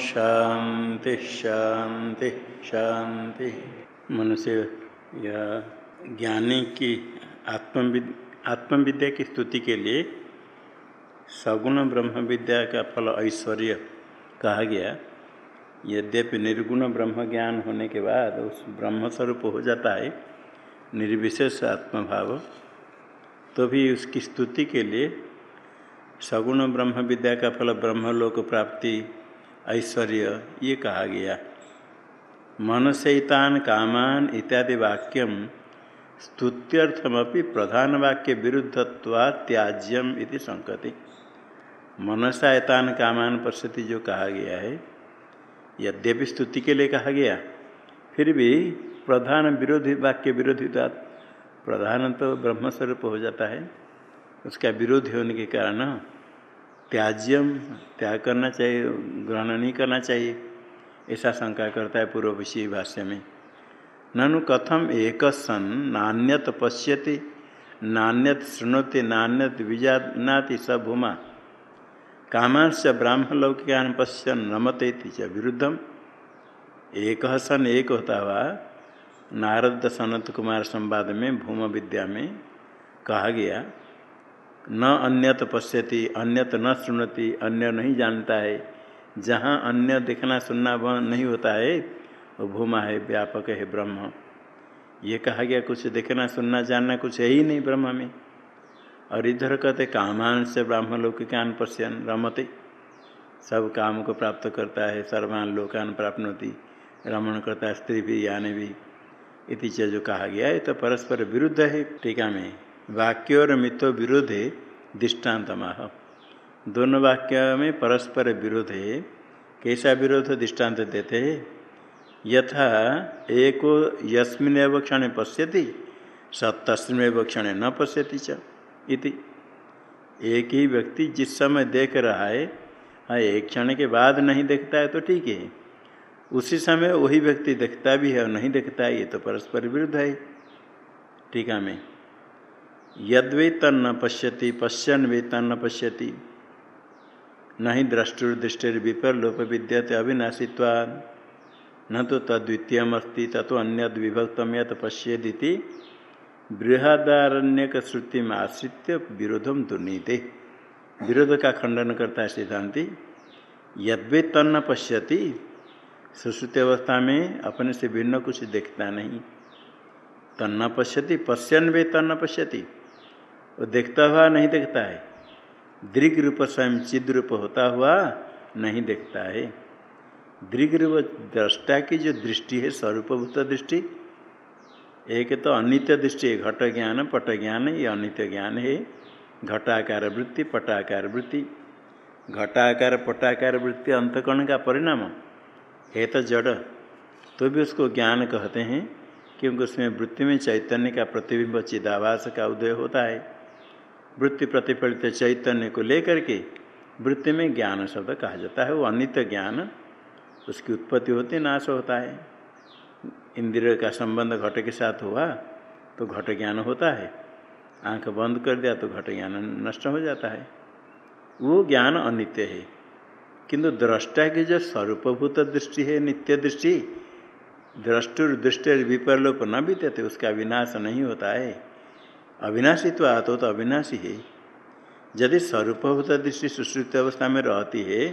शांति शांति शांति। मनुष्य या ज्ञानी की आत्मविद, आत्मविद्या की स्तुति के लिए सगुण ब्रह्म विद्या का फल ऐश्वर्य कहा गया। यद्यपि निर्गुण ब्रह्म ज्ञान होने के बाद उस ब्रह्म स्वरूप हो जाता है, निर्विशेष आत्मभाव तो भी उसकी स्तुति के लिए सगुण ब्रह्म विद्या का फल ब्रह्मलोक प्राप्ति ऐश्वर्य, ये कहा गया। मनसैतान, कामान इत्यादि वाक्यम स्तुत्यर्थमपि प्रधान वाक्य विरुद्धत्वा त्याज्यम इति संकति। मनसायतान कामान पश्यति जो कहा गया है, यद्यपि स्तुति के लिए कहा गया, फिर भी प्रधान विरोधी, वाक्य विरोधी प्रधान तो ब्रह्मस्वरूप हो जाता है। उसका विरोधी होने के कारण त्याज्यम, त्याग करना चाहिए, ग्रहण नहीं करना चाहिए, ऐसा शंका करता है पूर्वशी भाष्य में। ननु कथम एक सन नान्यत पश्यति, नान्यत शृणोति, नान्यत विजानाति स भूमा। कामांश ब्राह्मलौकिकान पश्यन नमते च विरुद्धम। एक सन एक होता हुआ, नारद सनत कुमार संवाद में भूम विद्या में कहा गया न अन्यत पश्यति, अन्यत न सुनती अन्य नहीं जानता है। जहाँ अन्य देखना सुनना वह नहीं होता है, वो भूमा है, व्यापक है, ब्रह्म। ये कहा गया, कुछ देखना, सुनना, जानना कुछ है ही नहीं ब्रह्म में। और इधर कहते कामान से ब्राह्मण लौकिकान पश्यन, रमते। सब काम को प्राप्त करता है, सर्वान लोकान प्राप्त होती रमण करता है, स्त्री भी, यानी भी। इति जो कहा गया है तो परस्पर विरुद्ध है टीका में। वाक्य और मिथो विरोध दृष्टांत माह दोनों वाक्य में परस्पर विरोध है कैसा विरोध दृष्टांत देते। हैं यथा, एको यस्मिन क्षण पश्यति, स तस्मेव क्षण न पश्यति च इति। एक ही व्यक्ति जिस समय देख रहा है हाँ एक क्षण के बाद नहीं देखता है तो ठीक है। उसी समय वही व्यक्ति देखता भी है और नहीं देखता है, ये तो परस्पर विरुद्ध है टीका में यद्वे तन्न पश्यति पश्यन वे तन्न पश्यति नहीं द्रष्टुर्दृष्टि विपर लोप विद्यते अविनाशित्वाद न तो तद्वितीयमस्ति तत्व अन्य विभक्तम यत पश्येदी बृहदारण्यक श्रुति में आश्रित विरोधम दुर्नीते। विरोध का खंडन करता है सिद्धांति। यद्वे तन्न पश्यति सुश्रुति अवस्था में अपने से भिन्न कुछ देखता नहीं। तन्न पश्यति पश्यन वे तन्न पश्यति वो देखता हुआ नहीं देखता है। दृग रूप स्वयं चिद रूप होता हुआ नहीं देखता है। दृग रूप दृष्टा की जो दृष्टि है, स्वरूपभूत दृष्टि, एक तो अनित्य दृष्टि है, घट ज्ञान, पट ज्ञान, ये अनित्य ज्ञान है। घटाकार वृत्ति, पटाकार वृत्ति, घटाकार, पटाकार वृत्ति अंतकरण का परिणाम। है तो जड़ तो भी उसको ज्ञान कहते हैं, क्योंकि उसमें वृत्ति में चैतन्य का प्रतिबिंब चिदावास का उदय होता है। वृत्ति प्रतिफलित चैतन्य को लेकर के वृत्ति में ज्ञान शब्द कहा जाता है। वो अनित्य ज्ञान, उसकी उत्पत्ति होती, नाश होता है। इंद्रिय का संबंध घट के साथ हुआ तो घट ज्ञान होता है। आँख बंद कर दिया तो घट ज्ञान नष्ट हो जाता है। वो ज्ञान अनित्य है। किंतु दृष्टा की जो स्वरूपभूत दृष्टि है, नित्य दृष्टि द्रष्टुर दृष्टि विपरलोप न बीते उसका विनाश नहीं होता है। अविनाशी तो आतो तो अविनाशी है। यदि स्वरूपभूत दृष्टि सुश्रुत अवस्था में रहती है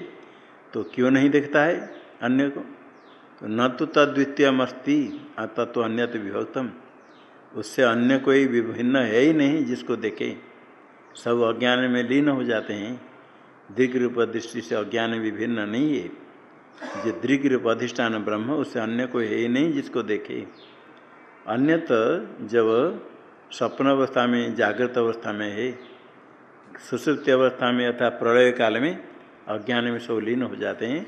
तो क्यों नहीं देखता है अन्य को? तो न तो तद्वितीय अस्ति तत्व अन्य तो विभक्तम। उससे अन्य कोई विभिन्न है ही नहीं जिसको देखे। सब अज्ञान में लीन हो जाते हैं। दृग रूप दृष्टि से अज्ञान विभिन्न नहीं है। जो दृग रूप अधिष्ठान ब्रह्म उससे अन्य कोई है ही नहीं जिसको देखे। अन्य तो जब स्वप्न अवस्था में जागृत अवस्था में है सुसुप्ति अवस्था में अर्थात प्रलय काल में अज्ञान में सब लीन हो जाते हैं।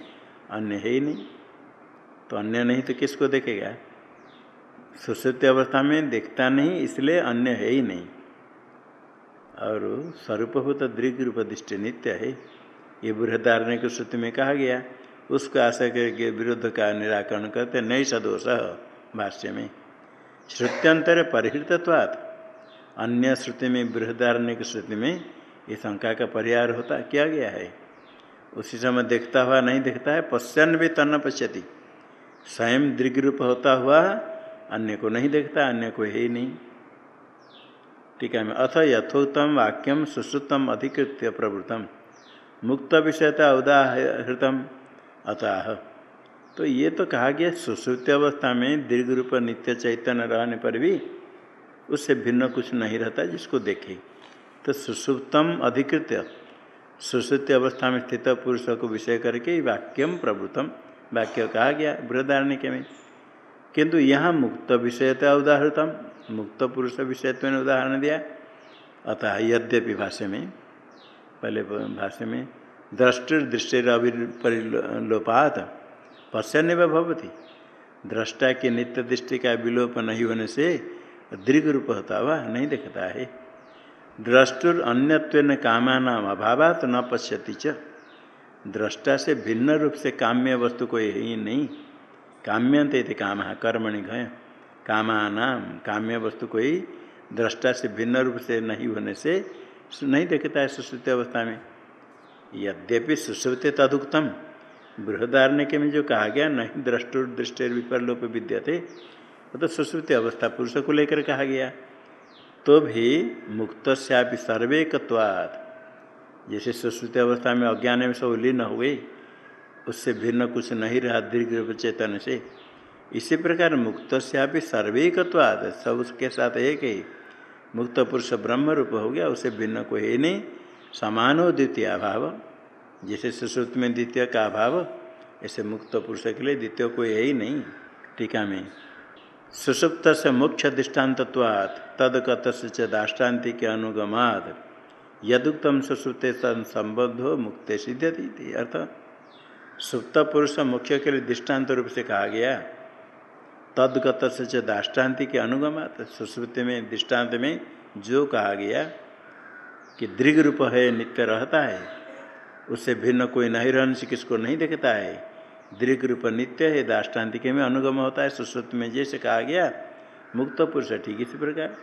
अन्य है ही नहीं। तो अन्य नहीं तो किसको देखेगा? सुसुप्ति अवस्था में देखता नहीं, इसलिए अन्य है ही नहीं। और स्वरूपभूत दृग रूप दृष्टि नित्य है। ये बृहदारण्य की श्रुति में कहा गया, उसको आशा करके विरुद्ध का निराकरण करते नई सदोष भाष्य में। श्रुत्यंतर परिहृतत्वात्। अन्य श्रुति में बृहदारण्य श्रुति में ये शंका का परिहार होता, किया गया है। उसी समय देखता हुआ नहीं देखता है पश्चन भी तन्न पश्यति। स्वयं दृग रूप होता हुआ अन्य को नहीं देखता, अन्य को है ही नहीं। ठीक है, अथ यथोत्तम वाक्यम सुश्रुतम अधिकृत्य प्रवृतम मुक्त विषयता उदाहृतम, अतः। तो ये तो कहा गया सुश्रुति अवस्था में दीर्घ रूप नित्य चैतन्य रहने पर भी उससे भिन्न कुछ नहीं रहता जिसको देखे। तो सुसुप्तम अधिकृत्य सुश्रुति अवस्था में स्थित पुरुषों को विषय करके वाक्यम प्रवृतम वाक्य कहा गया बृहदारण्य में। किंतु यहाँ मुक्त विषयता उदाहृतम, मुक्त पुरुष विषयत्व ने उदाहरण दिया। अतः यद्यपि भाष्य में, पहले भाष्य में, दृष्टि दृष्टि परिलोपात पश्चन्य भवती। दृष्टा की नित्य दृष्टि का विलोप नहीं होने से दीर्घ रूप होता हुआ नहीं देखता है। द्रष्टुर अन्यत्व अभाव तो न पश्यति च। दृष्टा से भिन्न रूप से काम्य वस्तु को यही नहीं। काम्यंत काम, कर्मणि घय कामानाम, काम्य वस्तु को ही दृष्टा से भिन्न रूप से नहीं होने से नहीं देखता है सुश्रुति अवस्था में। यद्यपि सुश्रुति तदुक्तम। बृहदारण्य के में जो कहा गया नहीं दृष्टुर दृष्टि विपरलोप विद्या थे वो तो सुश्रुति अवस्था पुरुष को लेकर कहा गया। तो भी मुक्त श्यापि सर्वेकत्वाद जैसे सुश्रुति अवस्था में अज्ञान में सब लीन हुए, उससे भिन्न कुछ नहीं रहा दीर्घ चेतन से। इसी प्रकार मुक्त से भी सर्वेकत्वाद सब उसके साथ एक ही। मुक्त पुरुष ब्रह्म रूप हो गया, उसे भिन्न को है नहीं। समानो द्वितीय अभाव। जैसे सुश्रुत में द्वितीय का अभाव, ऐसे मुक्त पुरुष के लिए द्वितीय को है ही नहीं। टीका में सुसुप्त से मुख्य दृष्टान्तवात् तदकत से के अनुगमाद। यदुक्तम सुश्रुते संबद्धो मुक्ते सिद्ध्यति अर्थ। सुप्त पुरुष मुख्य के लिए दृष्टांत रूप से कहा गया। तदगत से के अनुगमात सुश्रुति में, दृष्टांत में जो कहा गया कि दृघ रूप है, नित्य रहता है उससे भिन्न कोई नहीं रहने से किसको नहीं देखता है। दीर्घ रूप नित्य है, दाष्टान्तिक में अनुगम होता है। सुश्रुति में जैसे कहा गया, मुक्त पुरुष ठीक इसी प्रकार।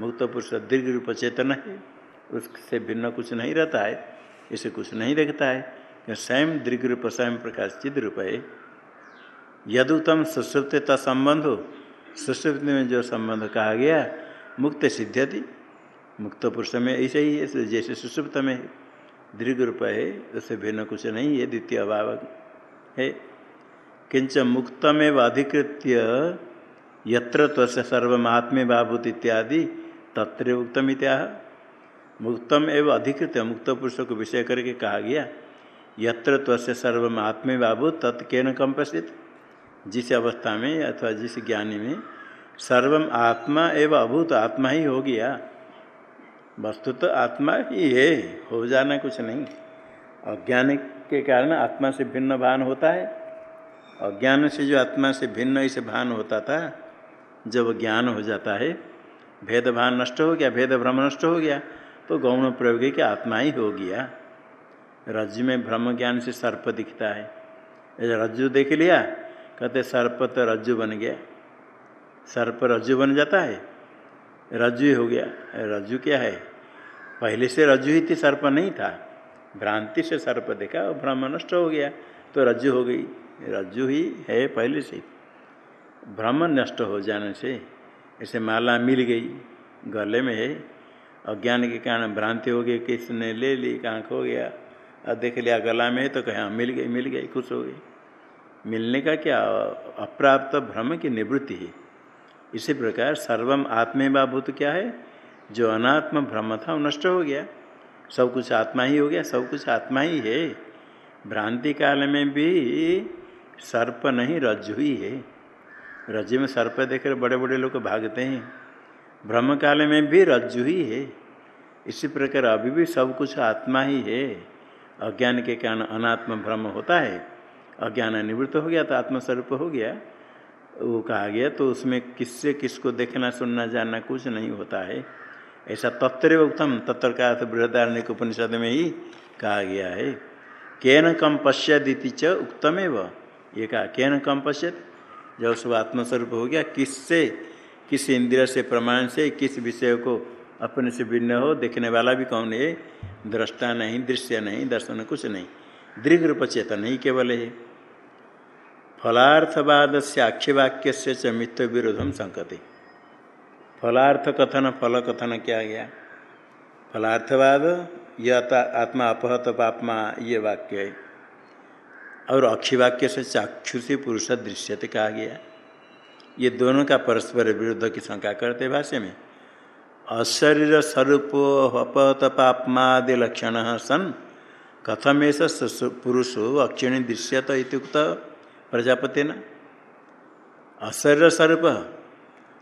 मुक्त पुरुष दीर्घ रूप चेतन है, उससे भिन्न कुछ नहीं रहता है, इसे कुछ नहीं देखता है। स्वयं दीर्घ रूप स्वयं प्रकाश चिद रूप है। यदुतम सुश्रुप्त संबंध हो। सुश्रुप्ति में जो संबंध कहा गया, मुक्त सिद्ध्यति। मुक्त पुरुष में ऐसे ही है जैसे सुषुप्त में दीर्घ रूप है, उससे भिन्न कुछ नहीं है, द्वितीय अभाव है। किंच मुक्तमेव अधिकृत्य यत्र तस्य सर्वमात्मे बाभूत इत्यादि तत्र उक्तम इत्या मुक्तम एवं अधिकृत मुक्त पुरुष को विषय करके कहा गया, यत्र तस्य सर्वमात्मे बाबू तत्केन कंपसित जिस अवस्था में अथवा जिस ज्ञानी में सर्वम आत्मा एवं अभूत, आत्मा ही हो गया। वस्तु तो आत्मा ही है, हो जाना कुछ नहीं। अज्ञान के कारण आत्मा से भिन्न भान होता है। अज्ञान से जो आत्मा से भिन्न इसे भान होता था, जब ज्ञान हो जाता है भेद भान नष्ट हो गया भेद भ्रम नष्ट हो गया तो गौण प्रयोग कि आत्मा ही हो गया। रज्जु में भ्रम ज्ञान से सर्प दिखता है। रज्जु देख लिया, कहते सर्प तो रज्जु बन गया। सर्प रज्जु बन जाता है, रज्जु हो गया। रज्जु क्या है? पहले से रज्जु ही थी, सर्प नहीं था। भ्रांति से सर्प देखा, और भ्रम नष्ट हो गया तो रज्जु हो गई। रज्जु ही है पहले से भ्रम नष्ट हो जाने से ऐसे माला मिल गई, गले में है। अज्ञान के कारण भ्रांति हो गई, किसने ले ली, कहाँ खो गया? और देख लिया, गला में है तो कहा मिल गई मिल गई, खुश हो गई। मिलने का क्या अप्राप्त भ्रम की निवृत्ति है? इसी प्रकार सर्वम आत्मेभाभूत क्या है? जो अनात्म भ्रम था, वो नष्ट हो गया। सब कुछ आत्मा ही हो गया, सब कुछ आत्मा ही है। भ्रांति काल में भी सर्प नहीं रज्जु ही है। रज्जु में सर्प देखकर बड़े बड़े लोग भागते हैं। भ्रम काल में भी रज्जु ही है। इसी प्रकार अभी भी सब कुछ आत्मा ही है। अज्ञान के कारण अनात्म भ्रम होता है। अज्ञान निवृत्त हो गया तो आत्मस्वरूप हो गया। वो कहा गया तो उसमें किससे किसको देखना, सुनना, जानना कुछ नहीं होता है। ऐसा तत्व उत्तम तत्व का अर्थ बृहदारण्य उपनिषद में ही कहा गया है। केन कम पश्यदिति च उक्तमेव। ये कहा केन कम पश्यत जब उसको आत्मस्वरूप हो गया, किससे, किस इंद्रिय से, प्रमाण से, किस विषय को अपने से भिन्न हो, देखने वाला भी कौन है? दृष्टा नहीं, दृश्य नहीं, दर्शन कुछ नहीं। दीर्घ रूप चेतन ही केवल है। फलार्थवाद से आक्षेवाक्य से च मित्व विरोधम संकते। फलार्थ कथन, फल कथन क्या गया? फलार्थवाद यह आत्मा अपहत पापमा, ये वाक्य है। और अक्षिवाक्य से चाक्षुषी पुरुष दृश्यते कहा गया। ये दोनों का परस्पर विरुद्ध की शंका करते भाष्य में, अशरीर स्वरूप अपहत पापमादि लक्षण सन। कथम ऐसा पुरुषो अक्षिणी दृश्यत इतुक्त प्रजापति न। अशरीर स्वरूप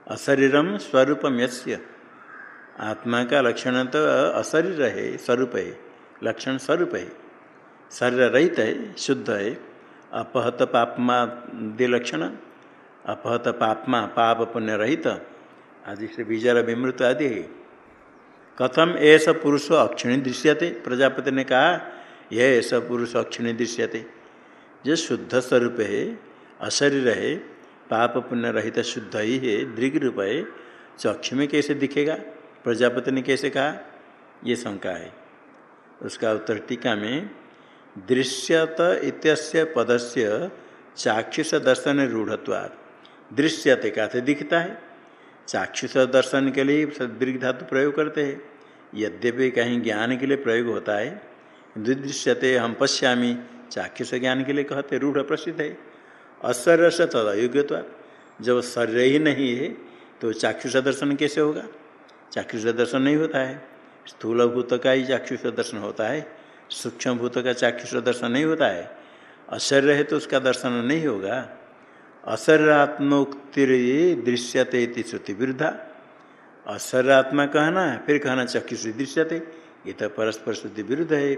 अशरीरम स्वरूपम यस्य। आत्मा का लक्षण तो अशरीर है, स्वरूप है, लक्षण स्वरूप है। शरीर रहित है, शुद्ध है। अपहत पापमा दि लक्षण अपहत पापमा पाप पुण्य रहित। आदि से बीजर विमृत आदि। है कथम ऐसा पुरुष अक्षिणी दृश्यते। प्रजापति ने कहा यह ऐसा पुरुष अक्षिणी दृश्यते। जो शुद्ध स्वरूप है, अशरीर है, पाप पुण्य रहित, शुद्ध ही है, दृग रूप है चक्षु में कैसे दिखेगा? प्रजापति ने कैसे कहा? ये शंका है। उसका उत्तर टीका में दृश्यत इत्यस्य पदस्य चाक्षुष दर्शन रूढ़त्वाद दृश्यते का दिखता है? चाक्षुष दर्शन के लिए दीर्घ धातु प्रयोग करते हैं। यद्यपि कहीं ज्ञान के लिए प्रयोग होता है, दृश्यते हम पश्यामी, चाक्षुष ज्ञान के लिए कहते रूढ़ प्रसिद्ध है। असर से तदयोग्यता जब शरीर ही नहीं है तो चाक्षुष दर्शन कैसे होगा? चाक्षुष दर्शन नहीं होता है। स्थूलभूत का ही चाक्षुष दर्शन होता है। सूक्ष्म भूत का चाक्षुष दर्शन नहीं होता है। अशर्य है तो उसका दर्शन नहीं होगा। अशर्यात्मोक्तिर दृश्यते श्रुति विरुद्धा। अशर्यात्मा कहना फिर कहना चक्षुष दृश्यते, ये तो परस्पर श्रुति विरुद्ध है।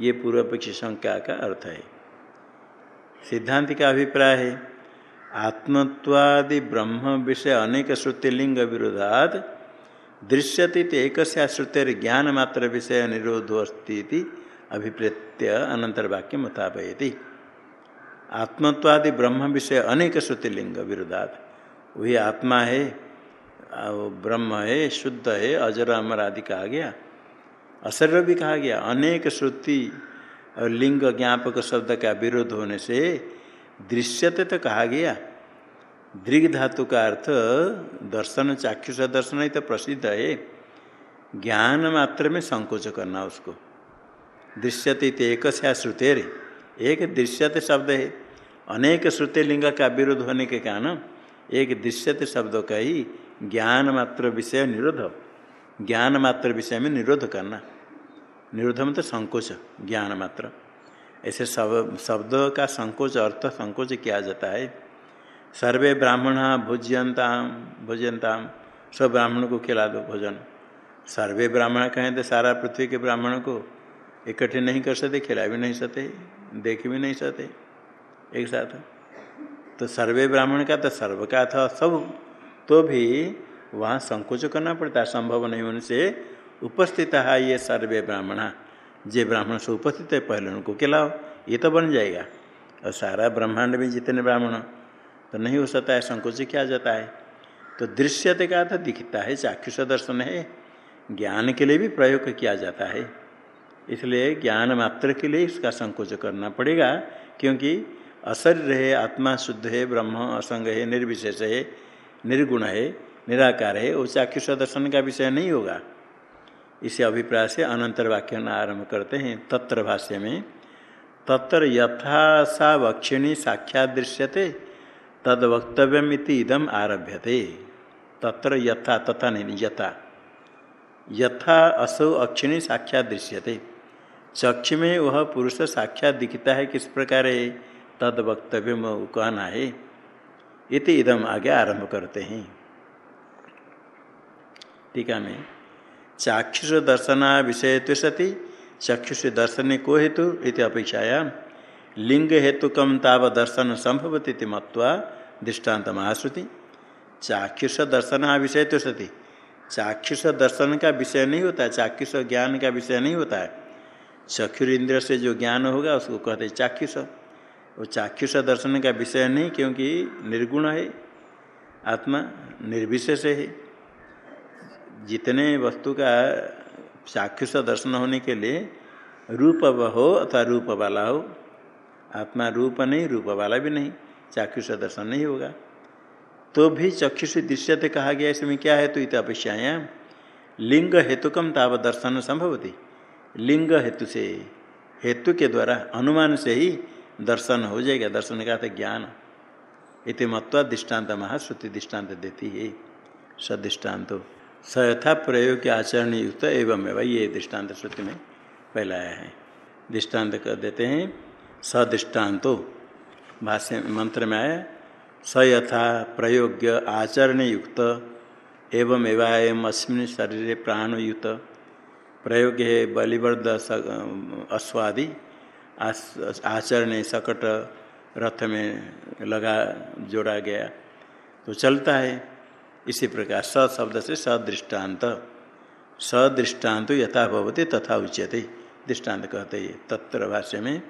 ये पूर्व पक्षी शंका का अर्थ है। सिद्धांत का अभिप्राय है, आत्मत्वादि ब्रह्म विषय अनेक श्रुतिलिंग विरोधात, दृश्यति एक श्रुतिर ज्ञान मात्र विषय निरोधो अस्ती अभिप्रेत्य अनंतर वाक्य मुताबयति। आत्मत्वादि ब्रह्म विषय अनेक श्रुतिलिंग विरोधात वही आत्मा है ब्रह्म है, शुद्ध है अजर अमर आदि कहा गया। असर भी कहा गया। अनेक श्रुति और लिंग ज्ञापक शब्द का विरोध होने से दृश्यते तो कहा गया। दृग धातु का अर्थ दर्शन, चाक्षुष दर्शन ही तो प्रसिद्ध है। ज्ञान मात्र में संकोच करना उसको। दृश्यते एक श्रुतेर एक दृश्यते शब्द है। अनेक श्रुति लिंग का विरोध होने के कारण एक दृश्यते शब्द का ही ज्ञान मात्र विषय निरोध। ज्ञान मात्र विषय में निरोध करना। निरोध में तो संकोच, ज्ञान मात्र। ऐसे सब शब्द का संकोच, अर्थ संकोच किया जाता है। सर्वे ब्राह्मण भोज्यंता भोज्यंता सब ब्राह्मण को खिला दो भोजन। सर्वे ब्राह्मण कहें तो सारा पृथ्वी के ब्राह्मण को इकट्ठे नहीं कर सकते, खिला भी नहीं सकते, देख भी नहीं सकते, एक साथ। तो सर्वे ब्राह्मण का तो सर्व का था, सब तो भी वहाँ संकोच करना पड़ता है, संभव नहीं होने से उपस्थित है ये सर्वे ब्राह्मण। जे ब्राह्मण से उपस्थित है, पहले उनको खिलाओ, ये तो बन जाएगा। और सारा ब्रह्मांड में जितने ब्राह्मण तो नहीं हो सकता है, संकोच किया जाता है। तो दृश्यते का तो दिखता है, चाक्षुष दर्शन है, ज्ञान के लिए भी प्रयोग किया जाता है। इसलिए ज्ञान मात्र के लिए इसका संकोच करना पड़ेगा, क्योंकि अशरीर है आत्मा शुद्ध है, ब्रह्म असंग है, निर्विशेष है, निर्गुण है, निराकार है वो चाक्षुष दर्शन का विषय नहीं होगा। इसी अभिप्राय से अनंतर वाक्य आरंभ करते हैं तत्र भाष्य में। तत्र यथा सा वक्षिणी साक्षात दृश्यते, तद वक्तव्यम इदम आरभ्यते। तत्र यथा, तथा नहीं, यथा। यथा असौ अक्षिणी साक्षात दृश्यते। चक्ष में वह पुरुष साक्षात दिखता है किस प्रकार? है तद वक्तव्य कहना है इति इदम आगे आरंभ करते हैं। टीका में, चाक्षुष दर्शना विषय तो सती, चक्षुष दर्शन को हेतु इति अपेक्षाया, लिंग हेतु कम ताव दर्शन संभवती मत्वा दृष्टांत महाश्रुति चाक्षुष दर्शन विषय तो सती, चाक्षुष दर्शन का विषय नहीं होता, चाक्षुष ज्ञान का विषय नहीं होता है। चक्षुर इंद्र से जो ज्ञान होगा, उसको कहते चाक्षुष। वो चाक्षुष दर्शन का विषय नहीं, क्योंकि निर्गुण है, आत्मा निर्विशेष है। जितने वस्तु का चाक्षुष दर्शन होने के लिए रूप हो अथवा रूप वाला हो, आत्मा रूप नहीं, रूप वाला भी नहीं, चाक्षुष दर्शन नहीं होगा। तो भी चक्षुष दृश्यते कहा गया, इसमें क्या है तो इत अपेक्षायाम लिंग हेतुकम ताव दर्शन संभवती। लिंग हेतु से, हेतु के द्वारा अनुमान से ही दर्शन हो जाएगा। दर्शन का ज्ञान। इति मत्वा दृष्टांत महाश्रुति दृष्टांत देती है। सदृष्टान्त। स यथा प्रयोग के आचरण युक्त एवं एवं ये दृष्टांत श्रुति में फैलाया है। दृष्टांत कर देते हैं, सदृष्टान्तो। भाष्य मंत्र में आया, स यथा प्रयोग्य आचरण युक्त एवं एवं अस्मिन शरीर प्राणयुक्त प्रयोग है बलिवर्द अश्वादि आचरण सकट रथ में लगा, जोड़ा गया। तो चलता है। इसी प्रकार स शब्द से सदृष्टान्त। सदृष्टान्त यथा भवती, तथा उच्यते, दृष्टांत कहते हैं। तत्र भाष्य में,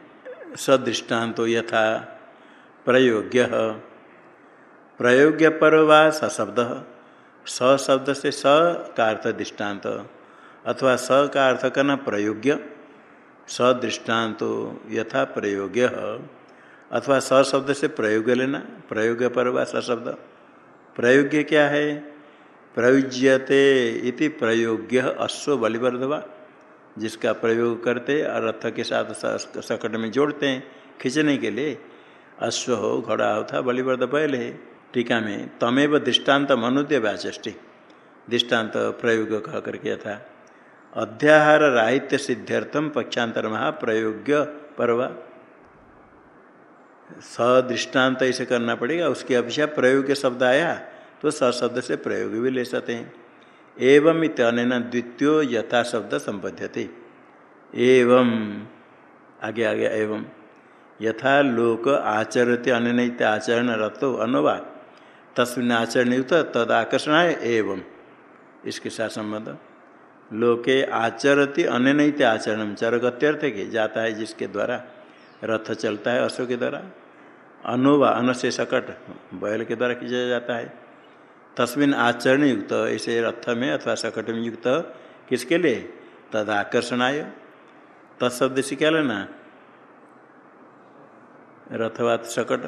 सदृष्टान्त यथा प्रयोग्य। प्रयोग्य पर वा सशब्द स शब्द से स का अर्थ दृष्टांत। अथवा स का अर्थ करना प्रयोग्य, सदृष्टान्त यथा प्रयोग्य। अथवा स शब्द से प्रयोग लेना, प्रयोग पर वा सशब्द। प्रयोग्य क्या है? प्रयुज्यते इति प्रयोग्य अश्व बलिवर्धवा, जिसका प्रयोग करते और रथ के साथ सकट में जोड़ते हैं खींचने के लिए। अश्व हो, घोड़ा हो, था बलिवर्ध बैल है टीका में तमेव दृष्टांत मनुद्य व्याचष्टि दृष्टांत प्रयोग कह करके था अध्याहार राहित्य सिद्ध्यर्थम पक्षांतर महाप्रयोग्य पर्व। सदृष्टान्त ऐसे करना पड़ेगा, उसकी अपेक्षा प्रयोग शब्द आया तो सशब्द से प्रयोग भी ले सकते हैं। एवं इतन द्वितीय यथा शब्द संबध्यते। एवं, आगे आगे, एवं। यथा लोक आचरते अनैत आचरण रतो अनवा। तस्वीन आचरण युक्त तद आकर्षण है एवं। इसके साथ संबंध। लोके आचरती अनैत आचरण। चरगत्यर्थ के जाता है जिसके द्वारा रथ चलता है अशोक के द्वारा। अनुवा अन से सकट, बैल के द्वारा खींचा जाता है। तस्मिन आचरण युक्त ऐसे रथ में अथवा सकट में युक्त किसके लिए? तद आकर्षण आकर्षणाय तत्शब्द से क्या लेना? रथवात सकट।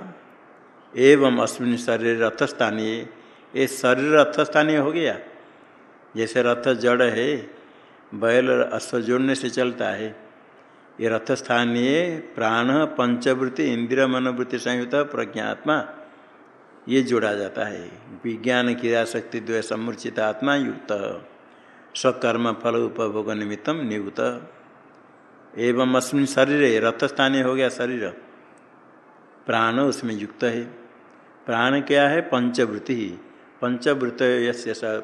एवं अश्विन शरीर रथस्थानीय ये शरीर रथस्थानीय हो गया। जैसे रथ जड़ है बैल अश्व जोड़ने से चलता है। ये रथस्थानीय प्राण, पंचवृत्ति, इंद्रिय, मनोवृत्ति संयुक्त, प्रज्ञात्मा, ये जोड़ा जाता है। विज्ञान क्रिया शक्ति द्वय समूर्चित आत्मा, युक्त। स्वकर्म, फल, उपभोग निमित्तम, नियुक्त। एवं अस्मिन शरीर, रथस्थानीय हो गया शरीर। प्राण उसमें युक्त है। प्राण क्या है? पंचवृत्ति। पंचवृत्त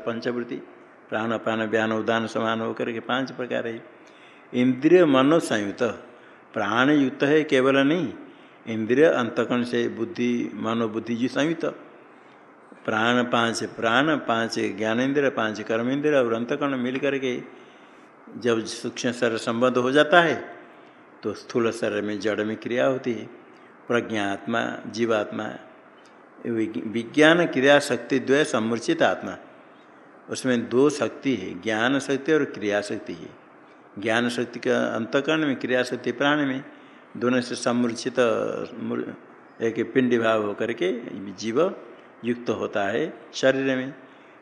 पंचवृत्ति प्राण प्राण व्यान, उदान, समान होकर के पाँच प्रकार है। इंद्रिय मनो संयुक्त प्राण युक्त है केवल नहीं, इंद्रिय अंतकण से बुद्धि मनोबुद्धि जी संयुक्त प्राण पाँच प्राण पाँच ज्ञानेन्द्र पाँच कर्मेंद्र और अंतकण मिल करके जब सूक्ष्म शरीर संबंध हो जाता है तो स्थूल शरीर में जड़ में क्रिया होती है। प्रज्ञात्मा, जीवात्मा, विज्ञान क्रिया शक्ति द्वय, समूर्चित आत्मा। उसमें दो शक्ति है, ज्ञान शक्ति और क्रिया शक्ति है। ज्ञान शक्ति का अंतकरण में, क्रिया शक्ति प्राण में, दोनों से समूर्चित एक पिंडी भाव होकर के जीव युक्त होता है शरीर में,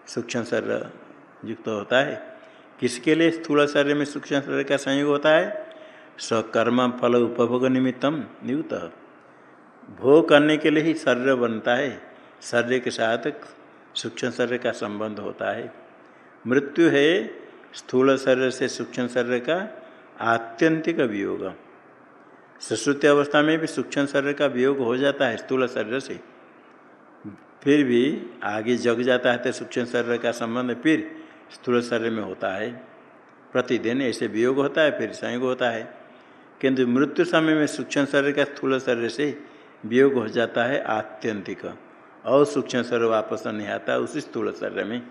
सूक्ष्म शरीर युक्त होता है। किसके लिए स्थूल शरीर में सूक्ष्म शरीर का संयोग होता है? स्वकर्म फल उपभोग निमित्तम नियुक्त। भोग करने के लिए ही शरीर बनता है। शरीर के साथ सूक्ष्म शरीर का संबंध होता है। मृत्यु है स्थूल शरीर से सूक्ष्म शरीर का आत्यंतिक वियोग। सुश्रुति अवस्था में भी सूक्ष्म शरीर का वियोग हो जाता है स्थूल शरीर से। फिर भी आगे जग जाता है तो सूक्ष्म शरीर का संबंध फिर स्थूल शरीर में होता है। प्रतिदिन ऐसे वियोग होता है, फिर संयोग होता है। किंतु मृत्यु समय में सूक्ष्म शरीर का स्थूल शरीर से वियोग हो जाता है आत्यंतिक। और सूक्ष्म शरीर वापस नहीं आता, उसी स्थूल शरीर में।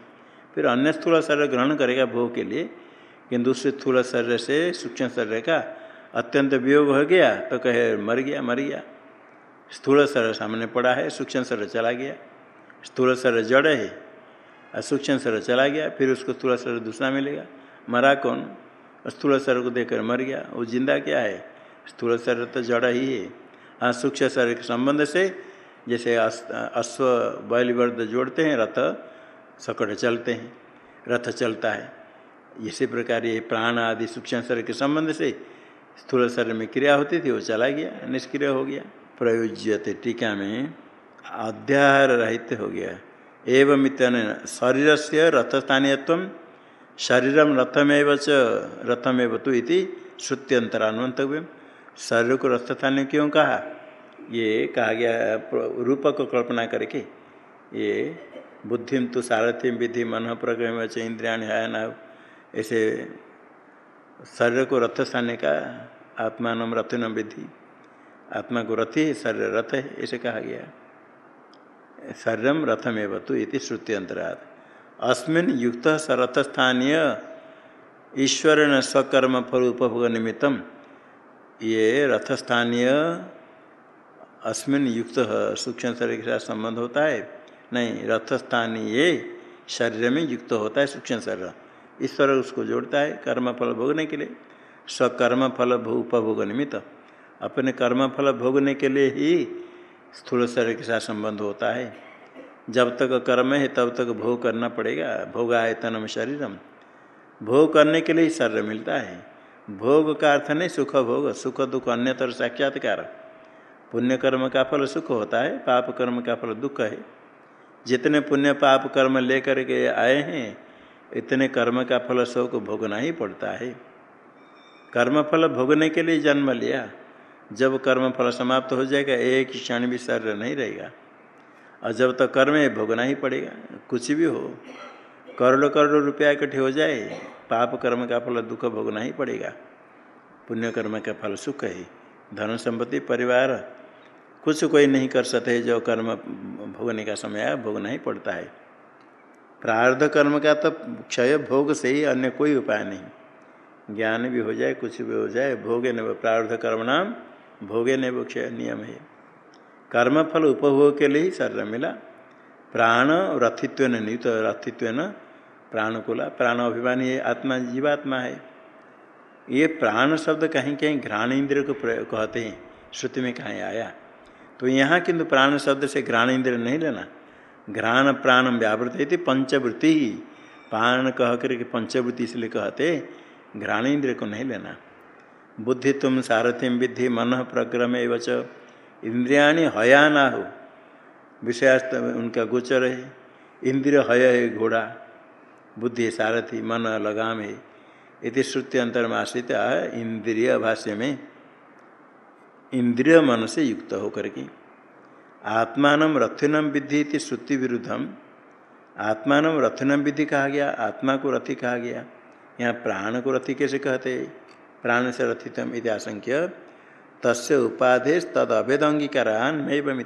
फिर अन्य स्थूल शरीर ग्रहण करेगा भोग के लिए, किंतु उस स्थूल शरीर से सूक्ष्म शरीर का अत्यंत वियोग हो गया तो कहे, मर गया मर गया। स्थूल शरीर सामने पड़ा है, सूक्ष्म शरीर चला गया। स्थूल शरीर जड़ है और सूक्ष्म शरीर चला गया, फिर उसको स्थूल शरीर दूसरा मिलेगा। मरा कौन? स्थूल शरीर को देखकर मर गया, वो ज़िंदा क्या है? स्थूल शरीर तो जड़ ही है। हाँ सूक्ष्म शरीर के संबंध से जैसे अश्व बैलवर्द जोड़ते हैं, रथ सकट चलते हैं, रथ चलता है। इसी प्रकार ये प्राण आदि सूक्ष्म शरीर के संबंध से स्थूल शरीर में क्रिया होती थी, वो चला गया, निष्क्रिय हो गया। प्रयोज्यते टीका में अध्याहार रहित हो गया। एवं इतन शरीर से रथस्थानीयत्व शरीरम रथमेव च, रथमेव तो इति श्रुत्यंतरानुमंतव्य शरीर को रथस्थानीय क्यों कहा? ये कहा गया रूप को कल्पना करके, ये बुद्धिम तो सारथिम विधि मन प्रग्रह इंद्रिया है ना ऐसे शरीर को रथ स्थान का आत्मान रथिन विधि, आत्मा को रथी, शरीर रथ है ऐसे कहा गया शरीरम रथमेव तो इति श्रुति अंतरात। अस्मिन युक्त सरथ स्थानीय ईश्वर न स्वकर्म फल उपभोग निमित्तम ये रथ स्थानीय अस्मिन युक्त सूक्ष्म शरीर के साथ संबंध होता है नहीं रथ ये शरीर में युक्त होता है सूक्ष्म शरीर ईश्वर उसको जोड़ता है कर्म फल भोगने के लिए। स्वकर्म फल उपभोग निमित्त। अपने कर्म फल भोगने के लिए ही स्थूल शरीर के साथ संबंध होता है। जब तक कर्म है, तब तक भोग करना पड़ेगा। भोग आयतनम शरीरम। भोग करने के लिए ही शरीर मिलता है। भोग का अर्थ नहीं, सुख भोग। सुख दुख अन्यतर साक्षात्कार। पुण्य कर्म का फल सुख होता है, पाप कर्म का फल दुख है। जितने पुण्य पाप कर्म लेकर के आए हैं, इतने कर्म का फल सबको भोगना ही पड़ता है। कर्म फल भोगने के लिए जन्म लिया, जब कर्म फल समाप्त हो जाएगा, एक क्षण भी शरीर नहीं रहेगा। और जब तक तो कर्म है, भोगना ही पड़ेगा, कुछ भी हो। करोड़ों करोड़ों रुपया इकट्ठे हो जाए, पाप कर्म का फल दुख भोगना ही पड़ेगा। पुण्य कर्म का फल सुख है। धन संपत्ति परिवार, कुछ कोई नहीं कर सकते, जो कर्म भोगने का समय है भोगना ही पड़ता है। प्रारब्ध कर्म का तो क्षय भोग से ही अन्य कोई उपाय नहीं। ज्ञान भी हो जाए, कुछ भी हो जाए, भोगे न प्रार्ध कर्म नाम, भोगे न क्षय नियम है। कर्म फल उपभोग के लिए ही शरीर मिला। प्राण रथित्व नियुक्त रथित्व न प्राणकुला। प्राण अभिमानी आत्मा, जीवात्मा है। ये प्राण शब्द कहीं कहीं घ्राण इंद्र को कहते हैं। श्रुति में कहीं आया। तो यहाँ किंतु प्राण शब्द से घ्राण इंद्र नहीं लेना। घ्राण प्राण व्यावृत थी पंचवृत्ति ही। प्राण कह करके पंचवृत्ति इसलिए कहते, घ्राण इंद्र को नहीं लेना। बुद्धि तुम सारथिम विद्धि मन प्रक्रम एवं इंद्रियाणी हया ना हो। विषयास्त उनका गोचर है। इंद्रिय हय है घोड़ा। बुद्धि सारथी, मन लगाम है। इति श्रुति अंतर में आश्रित इंद्रिय भाष्य में इंद्रिय मन से युक्त होकर के। आत्मान रथिनम विधि इति श्रुति विरुद्धम आत्मान रथिनम विधि कहा गया, आत्मा को रथि कहा गया। यहाँ प्राण को रथि कैसे कहते प्राण से रथितम इति आशंक्य। तस्य उपाधे तद अभेद अंगीकारान में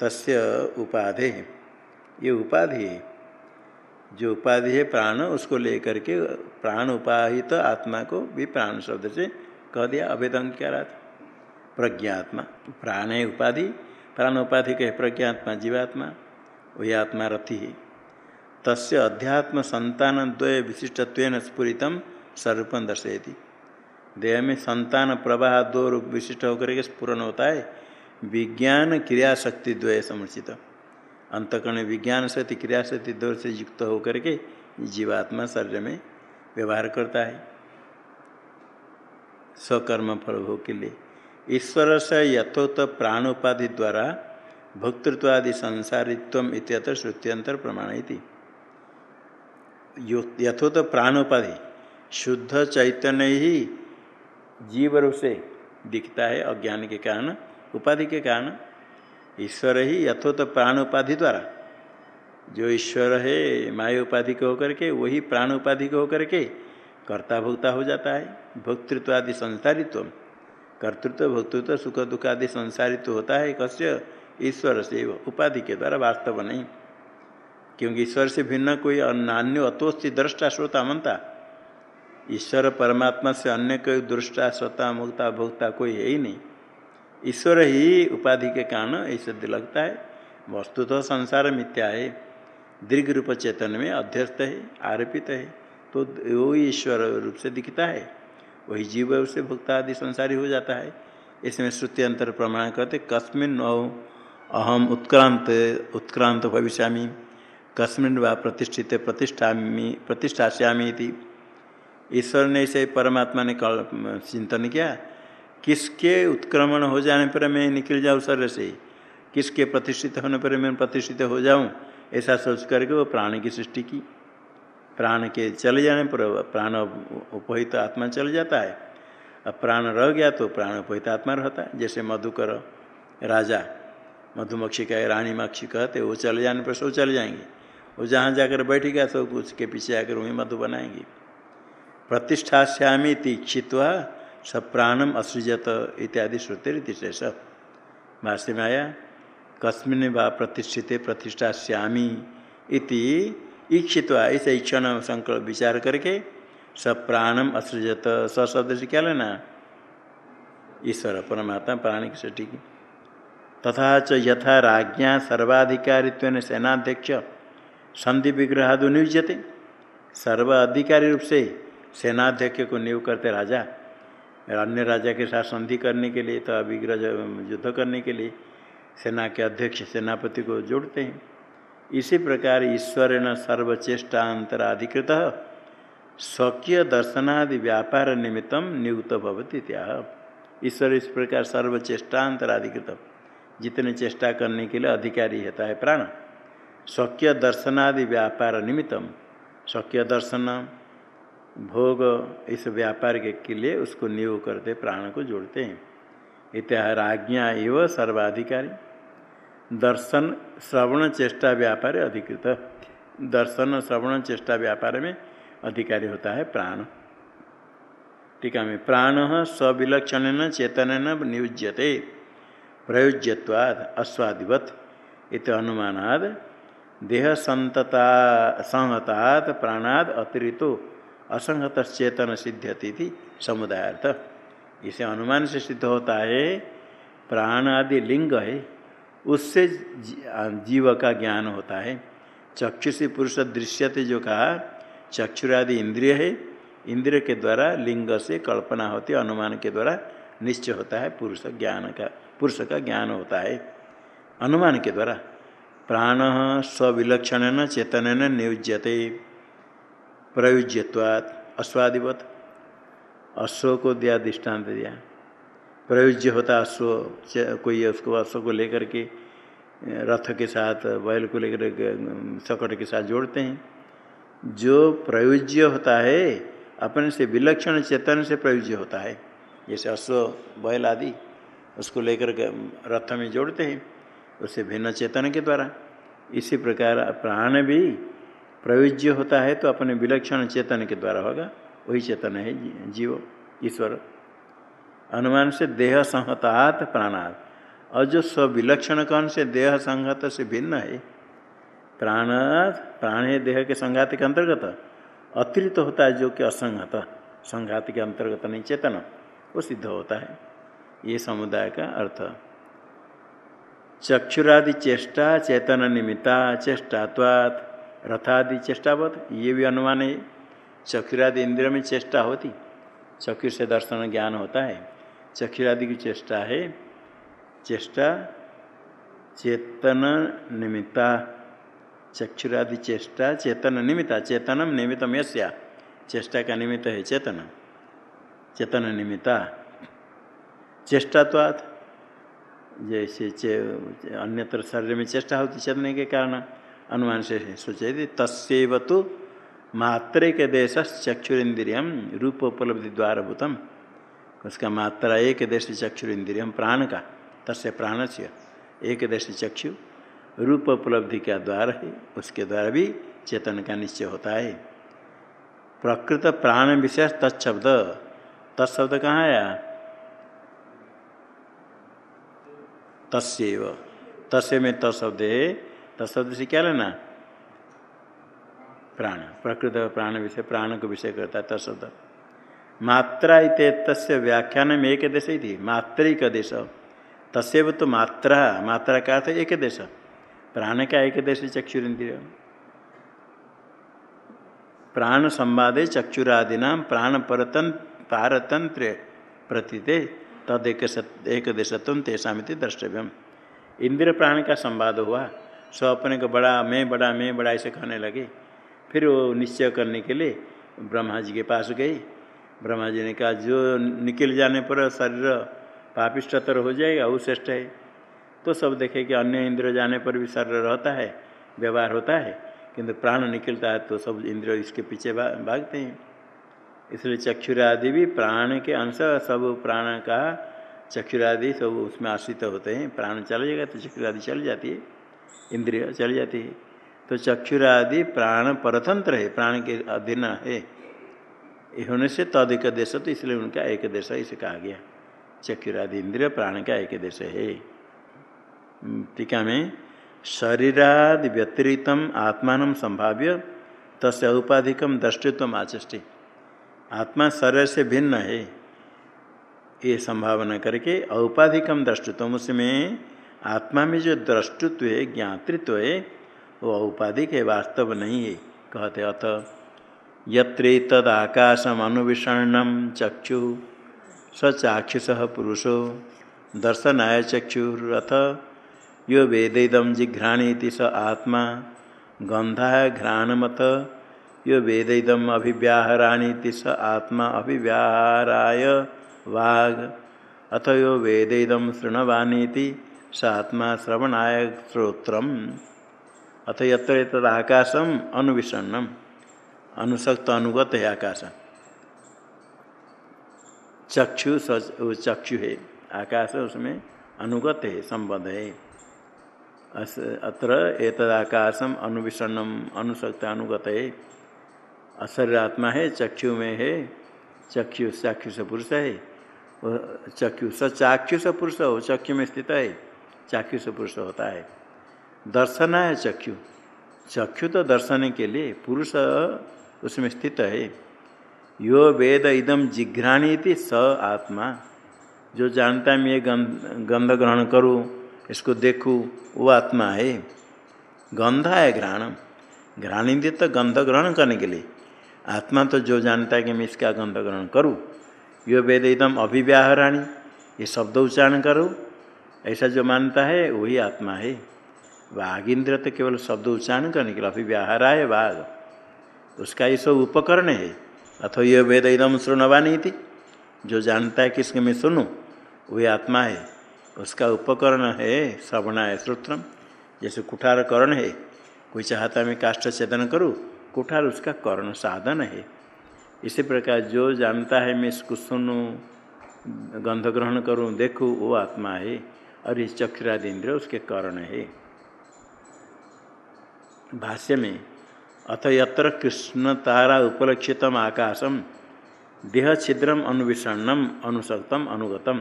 तस्य उपाधे, ये उपाधि जो उपाधि है प्राण, उसको लेकर के प्राण उपाहित तो आत्मा को भी प्राण शब्द से कह दिया अभेद अंगीकारात प्रज्ञात्मा, प्राण है उपाधि। प्राण उपाधि कहे प्रज्ञात्मा, जीवात्मा, वही आत्मा रथि है। तस्य अध्यात्म संतान द्वय विशिष्टत्व स्फुरितम स्वरूपम दर्शयती। देह में संतान प्रवाह दो रूप विशिष्ट होकर के स्पूर्ण होता है। विज्ञान क्रिया शक्ति द्वय समुचित अंतकरण विज्ञान शक्ति क्रिया शक्ति दो से युक्त होकर के जीवात्मा शरीर में व्यवहार करता है। स्वकर्म फल भोग के लिए। ईश्वर से यथोत प्राण उपाधि द्वारा भक्तृत्वादि संसारित्व इत्यत्र श्रुत्यंतर प्रमाण यथोत प्राण उपाधि शुद्ध चैतन्य ही जीव रूप से दिखता है अज्ञान के कारण, उपाधि के कारण। ईश्वर ही यथोत तो प्राण उपाधि द्वारा। जो ईश्वर है, माया उपाधि को होकर के, वही प्राण उपाधि को होकर के कर्ता भोक्ता हो जाता है। भोक्तृत्व आदि संसारित्व। कर्तृत्व, भोक्तृत्व, सुख दुख आदि संसारित्व होता है। कस्य ईश्वर से उपाधि के द्वारा वास्तव नहीं। क्योंकि ईश्वर से भिन्न कोई नान्य अतोस्ति दृष्टा श्रोता मनता। ईश्वर परमात्मा से अन्य कोई दृष्टा, श्रोता मुक्ता भोक्ता कोई है ही नहीं। ईश्वर ही उपाधि के कारण ऐसे लगता है। वस्तु तो संसार मिथ्या है। दीर्घ रूप चेतन में अध्यस्त है, आरोपित है। तो वो ईश्वर रूप से दिखता है। वही जीव उससे भुक्ता आदि संसारी हो जाता है। इसमें श्रुति अंतर प्रमाण करते, कस्मिन अहम उत्क्रांत उत्क्रांत भविष्यामी। कस्मिन व प्रतिष्ठित प्रतिष्ठा प्रतिष्ठाश्यामी थी ईश्वर ने इसे परमात्मा ने कल चिंतन किया। किसके उत्क्रमण हो जाने पर मैं निकल जाऊँ शरीर से? किसके प्रतिष्ठित होने पर मैं प्रतिष्ठित हो जाऊँ? ऐसा सोच करके वो प्राण की सृष्टि की। प्राण के चले जाने पर प्राण उपहित तो आत्मा चल जाता है। अब प्राण रह गया तो प्राण उपहित आत्मा रहता है। जैसे मधुकर राजा मधुमक्षी का रानी मक्षी कहते वो चले जाने पर सो चले जाएँगे। वो जहाँ जाकर बैठेगा तो उसके पीछे आकर वहीं मधु बनाएँगे। प्रतिष्ठा श्यामी तीक्षित्वा स प्राणम असृजत इत्यादि श्रुति रीति शेष। भाष्य में आया कस्मिन व प्रतिष्ठित प्रतिष्ठा श्यामी इति ईक्षित्वा इसे ईक्षण संकल्प विचार करके स प्राणम असृजत स शब्द से क्या लेना? ईश्वर, परमात्मा, प्राणी की सृष्टि की। तथा च यथा राज्ञा सर्वाधिकारित्व सेनाध्यक्ष संधि विग्रहादु नियुजते सर्व अधिकारी रूप से सेनाध्यक्ष को नियुक्त करते राजा। अन्य राजा के साथ संधि करने के लिए तो विग्रह युद्ध करने के लिए सेना के अध्यक्ष, सेनापति को जोड़ते हैं। इसी प्रकार ईश्वर न सर्वचेष्टातराधिकृत स्वकीय दर्शनादि व्यापार निमित्तम नियुक्त भवती त्याह। ईश्वर इस प्रकार सर्वचेष्टातराधिकृत, जितने चेष्टा करने के लिए अधिकारी होता है प्राण। स्वकीय दर्शनादि व्यापार निमित्तम स्वकीय दर्शन भोग इस व्यापार के लिए उसको नियोग करते, प्राण को जोड़ते हैं। इत्या राज्ञा एवं सर्वाधिकारी। दर्शन श्रवण चेष्टा व्यापार अधिकृत। दर्शन श्रवण चेष्टा व्यापार में अधिकारी होता है प्राण। टीका में प्राण सविलक्षण चेतन नियुज्यते प्रयुज्यवाद अस्वादिवत इत अनुमानाद देह संतता, संहतात प्राणाद अतिरितो। असंगत चेतन सिद्ध्यति थी समुदायार्थ। इसे अनुमान से सिद्ध होता है प्राण आदि लिंग है, उससे जीव का ज्ञान होता है। चक्षु से पुरुष दृश्यते जो कहा, चक्षुरादि इंद्रिय है, इंद्रिय के द्वारा लिंग से कल्पना होती है, अनुमान के द्वारा निश्चय होता है, पुरुष ज्ञान का, पुरुष का ज्ञान होता है। अनुमान के द्वारा प्राण स्विलक्षण चेतन नियुज्यते। प्रयुज्यवाद अस्वादिवत अश्व को दिया दृष्टांत दिया। प्रयुज्य होता अश्व कोई उसको अश्व को लेकर के, रथ के साथ, बैल को लेकर सकट के साथ जोड़ते हैं। जो प्रयुज्य होता है, अपने से विलक्षण चेतन से प्रयुज्य होता है। जैसे अश्व, बैल आदि, उसको लेकर के रथ में जोड़ते हैं, उसे भिन्न चेतन के द्वारा। इसी प्रकार प्राण भी प्रयुज्य होता है तो अपने विलक्षण चेतन के द्वारा होगा। वही चेतन है जीव, ईश्वर। अनुमान से देह संहतात प्राणात। और जो स्विलक्षण कौन से देह संहत से भिन्न है? प्राण प्राण है देह के संघात के अंतर्गत। अतिरिक्त होता है जो कि असंगत संघात के अंतर्गत नहीं, चेतन। वो सिद्ध होता है। ये समुदाय का अर्थ। चक्षुरादि चेष्टा, चेतन निमित्ता, चेष्टात्वात्। रथादि चेष्टावत ये भी अनुमान है, चक्षुरादि इंद्रिय में चेष्टा होती चक्षु से दर्शन ज्ञान होता है। चक्षुरादि की चेष्टा है, चेष्टा चेतन निमित्ता, चक्षुरादि चेष्टा चेतन निमित्ता, चेतनम निमित्तम यस्या, चेष्टा का निमित्त है चेतन चेतन निमित्ता। चेष्टात्वात्, जैसे चे, अन्यत्र शरीर में चेष्टा होती, चेतने के कारण अनुमान से सोचे तस्व तो मात्रिक देश चक्षुरिंद्रियम रूप उपलब्धि द्वारा भूतम उसका मात्रा एक देश चक्षुरिंद्रियम प्राण का, तस्य प्राण से एक देश चक्षु रूप उपलब्धि का द्वार है, उसके द्वारा भी चेतन का निश्चय होता है। प्रकृत प्राण विशेष तत्शब्द तत्शब्द कहाँ आया? तस्व तस्य में तत्शब्द है तत्शब्द से क्या लेना? प्राण, प्रकृत प्राण विषय, प्राण को विषय करता है तत्शब्द मात्रा इत व्याख्यान में एक देश ही थी। मात्रिक देश। तस्व तो मात्रा मात्रा का अर्थ एक देश। प्राण का एक देश चक्षुरिंद्रिय। प्राण संवादे चक्षुरादीना प्राण परतन पारतंत्र प्रतीते तद एक एक देशत्व तेषामित द्रष्टव्यम। इंद्र प्राण का संवाद हुआ। सो अपने को बड़ा, मैं बड़ा मैं बड़ा ऐसे कहने लगे। फिर वो निश्चय करने के लिए ब्रह्मा जी के पास गई। ब्रह्मा जी ने कहा, जो निकल जाने पर शरीर पापिष्टर हो जाएगा, वो श्रेष्ठ है। तो सब देखे कि अन्य इंद्र जाने पर भी शरीर रहता है, व्यवहार होता है, किंतु प्राण निकलता है तो सब इंद्र इसके पीछे भागते हैं। इसलिए चक्षुरादि भी प्राण के अंश, सब प्राण का चक्षुरादि सब उसमें आश्रित होते हैं। प्राण चल जाएगा तो चक्षुरादि चल जाती है। इंद्रिय चल जाती है। तो चक्षुरादि प्राण परतंत्र है, प्राण के अधीन है। होने से तद एक देश तो इसलिए उनका एक देश इसे कहा गया। चक्षुरादि इंद्रिय प्राण का एक देश है। टीका में शरीरादि व्यतिरितम आत्मान संभाव्य तस् औपाधिकम दृष्टित्व आचष्टि। आत्मा शरीर से भिन्न है। ये संभावना करके औपाधिकम दृष्टित्व उसमें आत्मा में जो द्रष्टुत्व है, ज्ञातृत्व है वो औपाधिक है, वास्तव नहीं है, कहते अथ यत्रैतदाकाशम अनुविषण्णम चक्षु स चाक्षुष पुरुषो दर्शनाय चक्षुरथ। यो वेदिदम जिघ्राणी स आत्मा गंधा घ्राणमत यो वेदिदम अभिव्याहराणी स आत्मा, अभिव्याहाराय वाग। अथ यो वेदिदम शृणवानी स आत्मा श्रवणाय श्रोत्रम। अथ यत्र तदाकाशम अनुविषण्णम अनुसक्त अनुगत है आकाश चक्षु चक्षु है। आकाश उसमें अनुगत है संबंध है। अत्र एतदाकाशम अनुविषणम अनुसक्त अनुगत है। असर आत्मा है, चक्षु में है। चक्षु चाक्षुष पुरुष है। चक्षु स चाक्षुष पुरुष हो चक्षु में स्थित है। चाक्षुष पुरुष होता है। दर्शन है चक्षु चक्षु तो दर्शन के लिए पुरुष उसमें स्थित है। यो वेद इदम जिघ्राणी थी स आत्मा। जो जानता है, मैं ये गंध ग्रहण करूँ, इसको देखूँ, वो आत्मा है। गंधा है घ्राणम। घ्राणी तो गंध ग्रहण करने के लिए। आत्मा तो जो जानता है कि मैं इसका गंध ग्रहण करूँ। यो वेद एकदम अभिव्याहराणी। ये शब्द उच्चारण करूँ। ऐसा जो मानता है, वही आत्मा है। वाघ इंद्र तो केवल शब्द उच्चारण करने के लिए अभिव्याहारा है वाघ उसका ये सब उपकरण है। अथो ये वेद एकदम नहीं थी जो जानता है किसके मैं सुनूँ, वही आत्मा है। उसका उपकरण है श्रवणा है श्रोत्रम। जैसे कुठार करण है, कोई चाहता मैं काष्ठ चेतन करूँ, कुठार उसका कर्ण साधन है। इसी प्रकार जो जानता है मैं इसको सुनूँ, गंध ग्रहण करूँ, देखूँ, वो आत्मा है। और इस चक्षुरादि इंद्र उसके कर्ण है। भाष्य में, अथ यत्र कृष्ण तारा उपलक्षित आकाशम, देह छिद्रम अनुविषण्णम, अनुसक्तम, अनुगतम।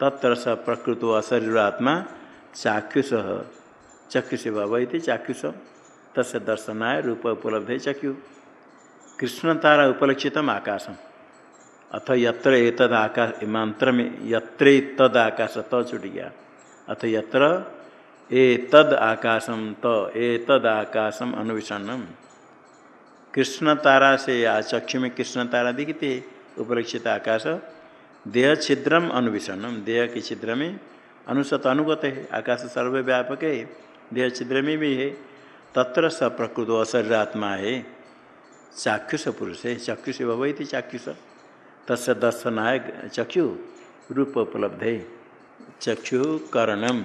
तत्र स प्रकृतो अशरीरात्मा चाक्षुष। चक्षुष भवती चाक्षुष। तस् दर्शनाय रूप उपलब्ध चक्षु। कृष्ण तारा उपलक्षित आकाशम। अथ यत्र एतद आकाश मंत्र में यत्र तद आकाश त छुट गया अथ यत्र एतद आकाशम त एतद आकाशम अनुविषण्णम कृष्ण तारा से चक्षु में कृष्ण तारा दिखते उपलक्षित आकाश। देह छिद्रम अनुविषणम देह के छिद्र में अनुसत अनुगत है, आकाश सर्वव्यापक है, देह छिद्र में भी है। तत्र स प्रकृत अशरीर आत्मा है, चाक्षुष पुरुष है, चक्षुष भवई थी चाक्षुष। तस् दर्शनाय चक्षु रूप उपलब्ध है चक्षु करणम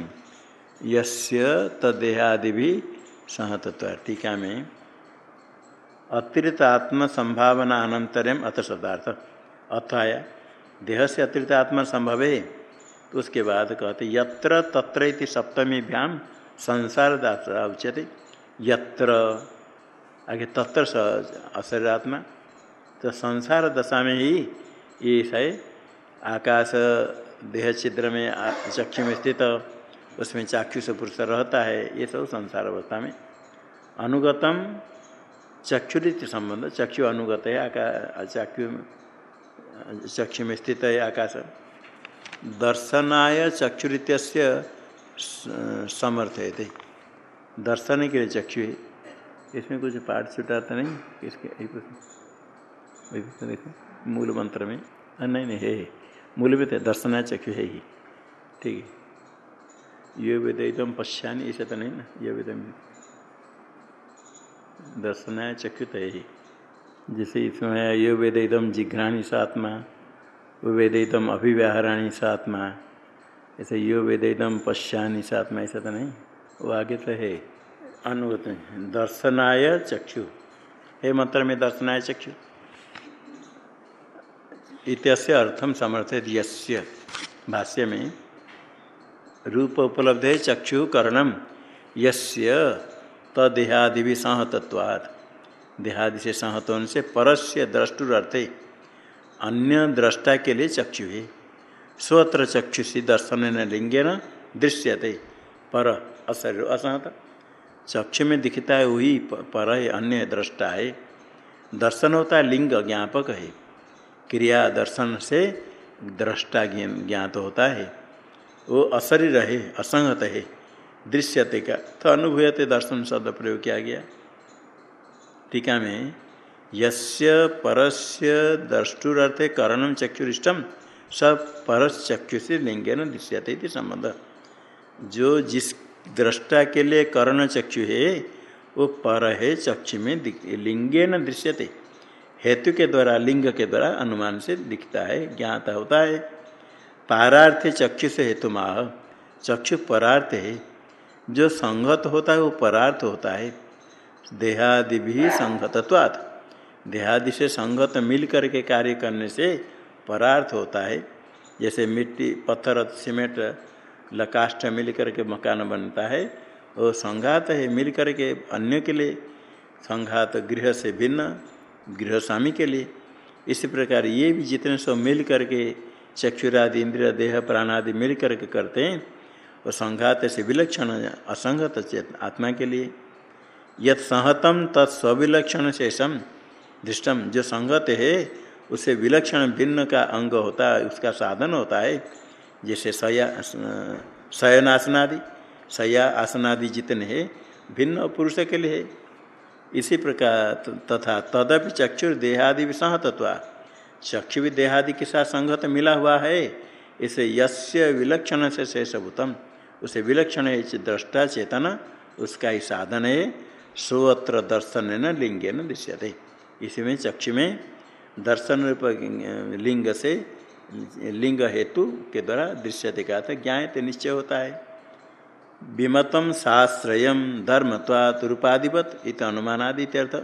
यस्य तदेहादि भी सहतत्व टीका में अतिरिक्त आत्म संभावना अनंतरम अथ शब्दार्थ। अथ आया देह से अतिरिक्त आत्मा संभव है तो उसके बाद कहते, यत्र तत्र सप्तमी भ्याम संसार दाता उच्यते। यत्र, आगे तत्र आत्मा तो संसार दशा में ही ये है, आकाश देह छिद्र में चक्षु में स्थित, उसमें चाक्षुष पुरुष रहता है, ये सब संसार अवस्था में। अनुगतम चक्षुरित संबंध, चक्षु अनुगत है आकाश चक्षु चक्षु में स्थित है आकाश। दर्शनाय चक्षुरीत समर्थ है दर्शन के लिए चक्षु इसमें कुछ पाठ छुटा तो नहीं वही देखो। मूल मंत्र में। नहीं नहीं, है मूल भी थे, दर्शना चक्षु है ही। ठीक है। ये वेद एकदम पश्चानी ऐसे तो नहीं ना? ये वेद दर्शनाय चक्षु तो ही जैसे इसमें ये वेद एकदम जिघ्राणी सात्मा एकदम अभिव्याहराणी सात्मा ऐसे यो वेद एकदम पश्चानी सात्मा ऐसा तो नहीं? वो आगे तो है। अनुगत दर्शनाय चक्षु। हे मंत्र में दर्शनाय चक्षु। इत्यस्य अर्थम समर्थित यस्य। भाष्य में रूप उपलब्ध है चक्षु करणम यस्य तदेहादि भी संहतत्वाद देहादि से संहत होने से परस्य द्रष्टुरर्थे अन्य दृष्टा के लिए चक्षु। है स्वत्र चक्षुषी दर्शन न लिंगे न दृश्यते, पर अशरीर असहत। चक्षु में दिखता है वही पर है अन्य दृष्टा है दर्शन होता है लिंग ज्ञापक है क्रिया दर्शन से दृष्टा ज्ञात होता है। वो अशरीर है असंगत है, दृश्यते का। तो अनुभूयते दर्शन शब्द प्रयोग किया गया। टीका में, यस्य परस्य द्रष्टुरर्थे करणम चक्षुरिष्टम सब परस चक्षु से लिंगे न दृश्यते संबंध। जो जिस दृष्टा के लिए कर्ण चक्षु है, वो पर है चक्षु में लिंगे न दृश्यते। हेतु के द्वारा, लिंग के द्वारा अनुमान से दिखता है, ज्ञात होता है। पारार्थ चक्षु से हेतु माह। चक्षु परार्थ है। जो संगत होता है, वो परार्थ होता है। देहादि भी संगतत्वात्। देहादि से संगत मिल करके कार्य करने से परार्थ होता है। जैसे मिट्टी, पत्थर, सीमेंट, लकाष्ठ मिल करके मकान बनता है। वो संघात है, मिल करके अन्य के लिए। संघात गृह से भिन्न। गृह स्वामी के लिए। इसी प्रकार ये भी जितने सब मिल करके चक्षुरादि, इंद्रिय, देह, प्राणादि मिल करके करते हैं और संघात से विलक्षण असंगत चेत आत्मा के लिए। यद संहतम तत्स्विलक्षण शेषम, दृष्टम, जो संगत है, उसे विलक्षण भिन्न का अंग होता है, उसका साधन होता है, जैसे सया शयन आसनादि सया आसनादि जितने हैं, भिन्न पुरुष के लिए है। इसी प्रकार तथा तदपि चक्षुर देहादि भी संहतत्वा चक्षु भी देहादि के साथ संगत मिला हुआ है, इसे यस्य विलक्षण से शेषभूतम। उसे विलक्षण है दृष्टा चेतन, उसका ही साधन है सोअत्र दर्शन न लिंगे न दृश्यते। इसी में चक्षु में दर्शन रूप लिंग से, लिंग हेतु के द्वारा दृश्यते का था ज्ञात निश्चय होता है। विमतम साश्रय धर्मत्वात् रूपाधिपत इत अनुमानादित्यर्थ।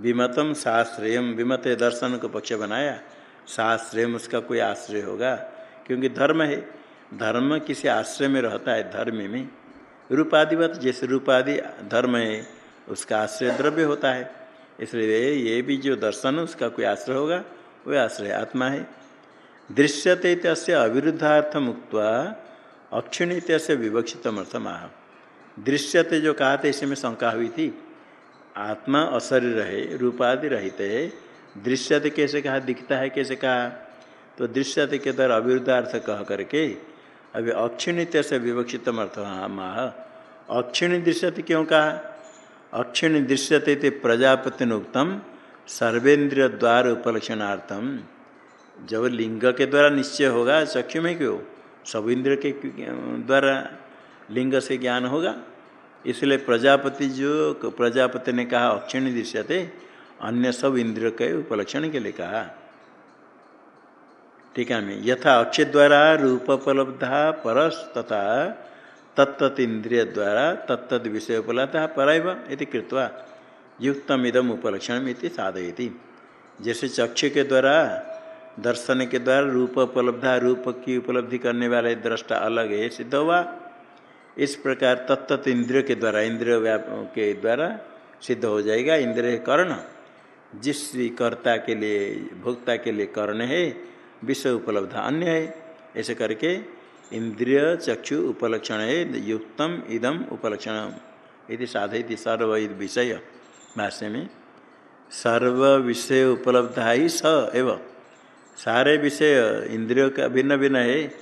विमतम साश्रय विमत दर्शन को पक्ष बनाया साश्रय उसका कोई आश्रय होगा? क्योंकि धर्म है। धर्म किसी आश्रय में रहता है, धर्म में। रूपाधिपत जैसे रूपादि धर्म है, उसका आश्रय द्रव्य होता है। इसलिए ये भी जो दर्शन, उसका कोई आश्रय होगा वह आश्रय आत्मा है। दृश्यते तस्य अविरुद्धार्थ मुक्त अक्षिणित से विवक्षित अर्थमाह दृश्यते जो कहा था इसमें शंका हुई थी। आत्मा अशरीर है, रूपादि रहित है। दृश्यते कैसे कहा, दिखता है कैसे कहा? तो दृश्यते के द्वारा अविरुद्धार्थ कह करके, अभी अक्षिणित से विवक्षित अर्थ माह अक्षिणी दृश्यते क्यों कहा? अक्षिणी दृश्यते थे प्रजापति उत्तम सर्वेन्द्रिय द्वार उपलक्षणार्थम। जब लिंग के द्वारा निश्चय होगा चक्षु में क्यों? सब इंद्र के द्वारा लिंग से ज्ञान होगा। इसलिए प्रजापति जो प्रजापति ने कहा, अक्षिणी दृश्यते अन्य सब इंद्र के उपलक्षण के लिए कहा। टीका में यथा अक्षय द्वारा रूपोपलब्धा परस तथा तत्त इंद्रिय द्वारा तत्त विषय उपलब्ध इति कृत्वा युक्तम इदम उपलक्षण साधयती। जैसे चक्षु के द्वारा दर्शन के द्वारा रूप उपलब्ध, रूप की उपलब्धि करने वाले दृष्टा अलग है सिद्ध हुआ। इस प्रकार तत्त इंद्रिय के द्वारा, इंद्रिय के द्वारा सिद्ध हो जाएगा। इंद्रिय कर्ण, जिस कर्ता के लिए, भोक्ता के लिए कर्ण है विषय उपलब्ध अन्य है। ऐसे करके इंद्रिय चक्षु उपलक्षण है, युक्तम इदम उपलक्षण यदि साधयती सर्व विषय। भाष्य में सर्व विषय उपलब्ध ही स एवं। सारे विषय इंद्रियों का भिन्न भिन्न है।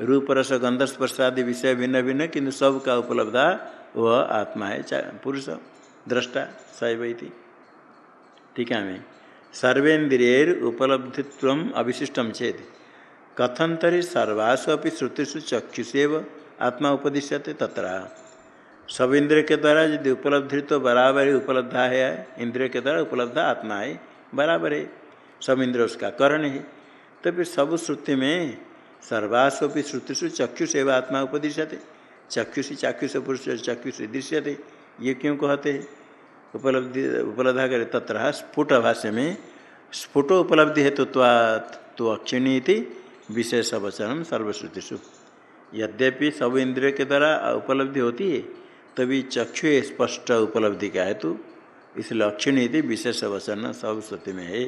रूप, रस गंधस्पर्श आदि विषय भिन्न भिन्न किंतु सब का उपलब्धा वह आत्मा है। पुरुष, दृष्टा सैव ठीक है, मैं। सर्वेन्द्रियर उपलब्धित्व अविशिष्टम चेत। कथन तरी सर्वासु अपनी श्रुतिषु चक्षुषेव आत्मा उपदिश्यते तत्र। सब इंद्रिय के द्वारा यदि उपलब्धि तो बराबर ही उपलब्धा है, इंद्रिय के द्वारा उपलब्ध आत्मा है, बराबर है। सब इंद्रिय उसका करण है। तो फिर सब श्रुति में सर्वास्वी श्रुतिषु चक्षुष एवं आत्मा उपदिश्यते। चक्षुषी चाक्षुष पुरुष चक्षुष दृश्यते। ये क्यों कहते उपलब्धि, उपलब्धा करे तत्र स्फुट भाष्य में स्फुट उपलब्धि हेतु तो अक्षिणी विशेष वचन सर्वश्रुतिषु। यद्यपि सब इंद्रिय के द्वारा उपलब्धि होती है, तभी चक्षु स्पष्ट उपलब्धि का हेतु इसलिए अक्षिणी विशेष वचन सब श्रुति में है।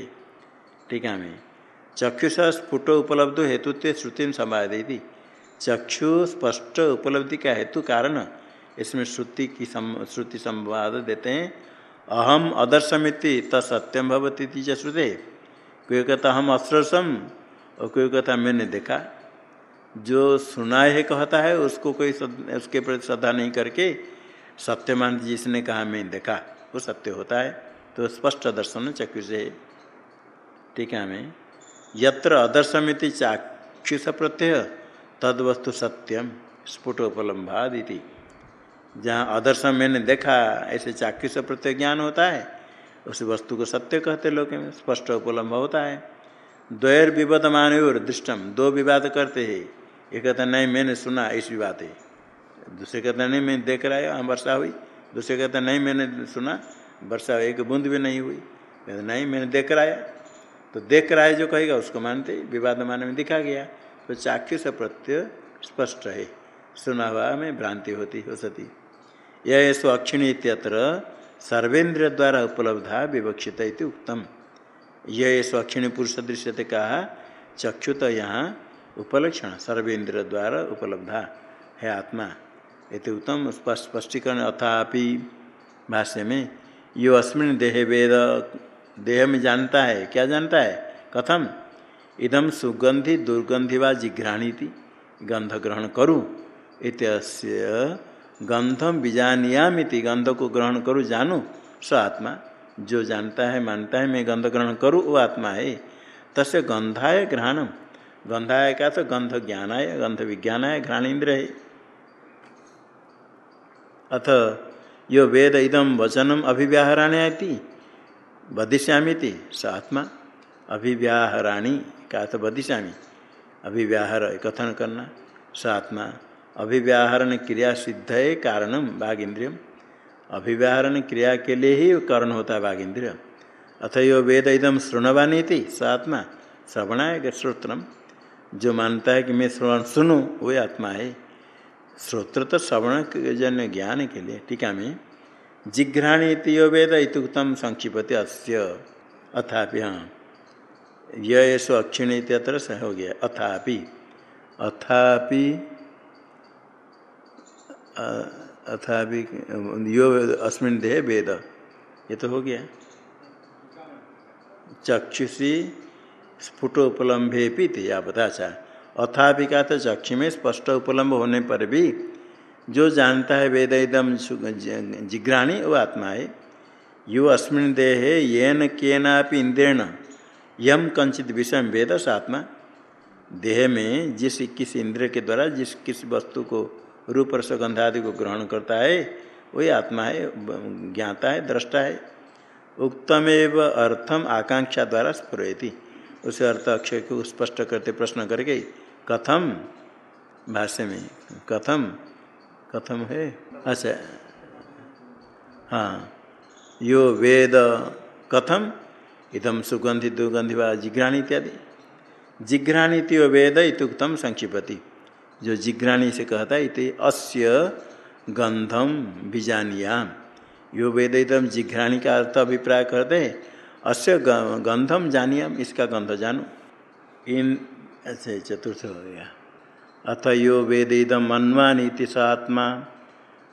टीका में चक्षुष स्फुट उपलब्ध हेतु ते श्रुति थी चक्षु स्पष्ट उपलब्धि का हेतु कारण, इसमें श्रुति की श्रुति संवाद देते हैं। अहम अदर्शमिति तत्सत्यम भवती श्रुते। कोई कहता हम अश्रसम और कोई कहता मैंने देखा। जो सुना है कहता है, उसको कोई उसके प्रति श्रद्धा नहीं करके सत्यमान जिसने कहा, मैं देखा। वो सत्य होता है। तो स्पष्ट दर्शन चक्षु से ठीक है, हमें। यत्र अदर्शमिति चाक्षुष प्रत्यय तद वस्तु सत्यम स्फुटोपलम्भादिति। जहाँ अदर्शन मैंने देखा, ऐसे चाक्षुष प्रत्यय ज्ञान होता है, उस वस्तु को सत्य कहते लोग स्पष्ट उपलम्ब होता है। द्वैर विवादमान और दृष्टम दो विवाद करते हैं। एक कहता नहीं, मैंने सुना ऐसी बात है। दूसरे कहते नहीं, मैं देख रहा है वर्षा हुई। दूसरे कहते नहीं, मैंने सुना, वर्षा एक बूंद भी नहीं हुई। नहीं, मैंने देख रहा है। तो देख रहा है जो कहेगा, उसको मानते विवाद मान में दिखा गया। तो चाक्षु से प्रत्यय स्पष्ट है। सुना हुआ में भ्रांति होती, हो सती। यह सो अक्षिणी इत्यत्र सर्वेन्द्र द्वारा उपलब्धा विवक्षित उत्तम यह स्वक्षिणी पुरुष दृश्यते कहा चक्षुत यहाँ उपलक्षण सर्वेन्द्र द्वारा उपलब्धा है आत्मा ये उत्तम स्पष्टीकरण अथापि भाष्य में, यो अस्मिन देह वेद देह में जानता है। क्या जानता है? कथम इदम सुगंधि दुर्गंधि व जिघ्राणी थी गंध ग्रहण करूँ। इत गंधम बीजानियामिति गंध को ग्रहण करूँ। जानू? स आत्मा, जो जानता है, मानता है, मैं गंध ग्रहण करूँ, वो आत्मा है। तस्य गंधाय ग्रहणम गंधाय का तो गंध ज्ञानाय, गंध विज्ञानाय घ्राण इंद्र है। अथ, यो वेद इदम वचनम अभिव्याहराणी आती बदिश्यामी थी स आत्मा। अभिव्याहराणी, का तो बदिश्यामी अभिव्याहर, कथन करना। स आत्मा। अभिव्याहरण क्रिया सिद्ध है कारणम बाघ इंद्रियम अभिव्याहरण क्रिया के लिए ही कारण होता है बाघ इंद्रिय अथ यो वेद इदम श्रृणवानी थी स आत्मा। श्रवणाय श्रोत्रम जो मानता है कि मैं श्रवण सुनूँ, वही आत्मा है। श्रोत्र तो श्रवण जन्य ज्ञान के लिए टीका में जिघ्राणी यो वेद इतुक्तम संक्षिपति अस्य। अथापि हाँ। सो अक्षिण इतर से हो गया। अथापि। अथापि अथापि, यो अस्मिन देह वेद। ये तो हो गया। चक्षुषी स्फुटोपलम्बे भी थे या बता अथापि का तो चक्षु में स्पष्ट उपलम्ब होने पर भी जो जानता है वेद एकदम जिग्राणी, वो आत्मा है। यो अस्मिन देह येन केनापि इंद्रेण यम कंचित विषय वेद आत्मा। देह में जिस किस इंद्र के द्वारा, जिस किस वस्तु को, रूप रसगंधादि को ग्रहण करता है, वही आत्मा है ज्ञाता है, दृष्टा है। उक्तमेव अर्थम आकांक्षा द्वारा स्फुरती उसे अर्थ अक्षय को स्पष्ट करते प्रश्न करके, कथम भाष्य में, कथम कथम है? अच्छा। हाँ। यो वेद कथम इदम सुगंधि दुर्गंधि व जिघ्राणी इत्यादि। जिघ्राणी वेद इतुक्तम संक्षिपति। जो जिघ्राणी से कहता है अस्य गंधम बीजानियाम यो वेद एकदम जिघ्राणी का अर्थ अभिप्राय करते हैं। अस्य गंधम जानियाम इसका गंध जानो। इन ऐसे चतुर्थ हो गया। अथ यो वेद इदम मन्वानीति स आत्मा।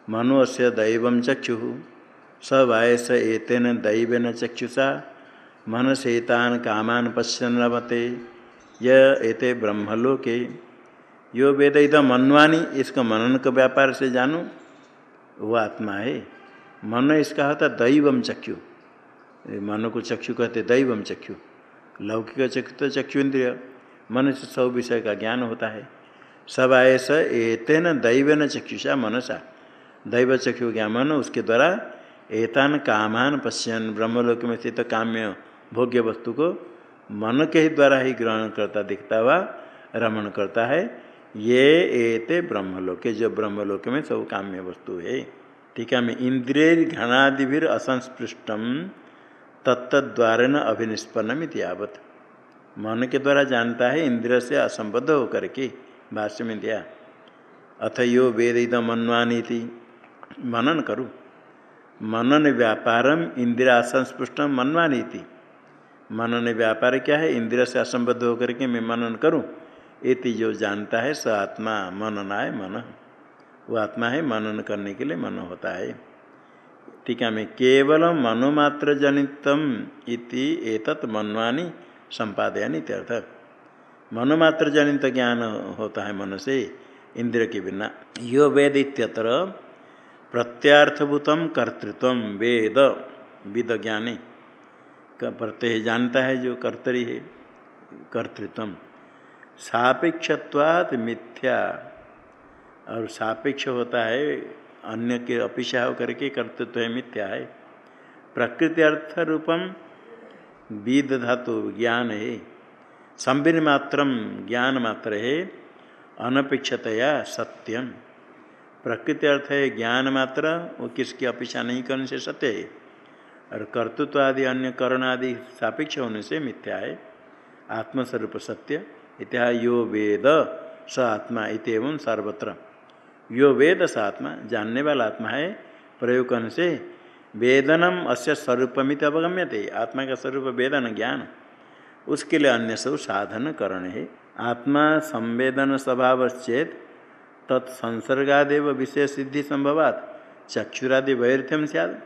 मनो से दैव चक्षु। स वायस एतेन दैवेन चक्षुषा। मन मनसेतान कामान पश्यन लभते। य एते ब्रह्मलोके। यो वेद इधम मनवानी, इसको मनन के व्यापार से जानो? वो आत्मा है। मन इसका होता दैवम चक्षु। मन को चक्षु कहते दैवम चक्षु। लौकिक चक्षु तो चक्षु इंद्रिय मन से सब विषय का ज्ञान होता है। सब आयस एतेन दैवन चक्षुषा मनसा। दैव चक्षु ज्ञान उसके द्वारा एतान कामान पश्यन ब्रह्मलोक में स्थित काम्य भोग्य वस्तु को मन के ही द्वारा ही ग्रहण करता, दिखता हुआ रमण करता है। ये एते ब्रह्मलोक, जो ब्रह्मलोक में सब काम्य वस्तु है। ठीक है, मैं इंद्रिय घनादि असंस्पृष्टम तत्द्वारा अभिनिष्पन्नम इतिहावत मन के द्वारा जानता है इंद्र से असंबद्ध होकर के। भाष्य में दिया अथ यो वेद इद मनवानी मनन करूँ। मनन व्यापारम इंदिरा असंस्पृष्टम मनवानी थी मनन व्यापार क्या है? इंद्र से असंबद्ध होकर के मैं मनन करूँ। इति जो जानता है, स आत्मा मननाय मन। वो आत्मा है, मनन करने के लिए मन होता है। टीका में केवल मनोमात्र जनितम इति एतत् मनवानी संपादयानी इत्यर्थ। मनोमात्र जनित ज्ञान होता है मन से इंद्र के बिना। यो वेद इत्यत्र प्रत्यार्थभूतम कर्तृत्व वेद विद ज्ञानी प्रत्यय जानता है जो कर्तरी है, कर्तृत्व। सापेक्षत्वात् मिथ्या। और सापेक्ष होता है अन्य के अपिशा होकर के कर्तृत्व है, मिथ्या है। प्रकृति अर्थ रूपम विद धातु ज्ञान है। संबिन मात्रम ज्ञान मात्र है अनपेक्षतया सत्यम प्रकृति अर्थ है ज्ञान मात्र वो किसकी अपेक्षा नहीं करने से सत्य है? और कर्तृत्व आदि अन्य करण आदि सापेक्ष होने से मिथ्या है। आत्मस्वरूप सत्य इत्या यो वेद स आत्मा इतम सर्वत्र। यो वेद स आत्मा, जानने वाला आत्मा है, प्रयोग करने से वेदनम अस्य स्वरूपमित अवगम्यते। आत्मा का स्वरूप वेदन ज्ञान। उसके लिए अन्य सब साधन करण है। आत्मा संवेदन स्वभाव चेत तत्संसर्गादेव विषय सिद्धि संभवात, चक्षुरादि वैर्थ्यम सियाद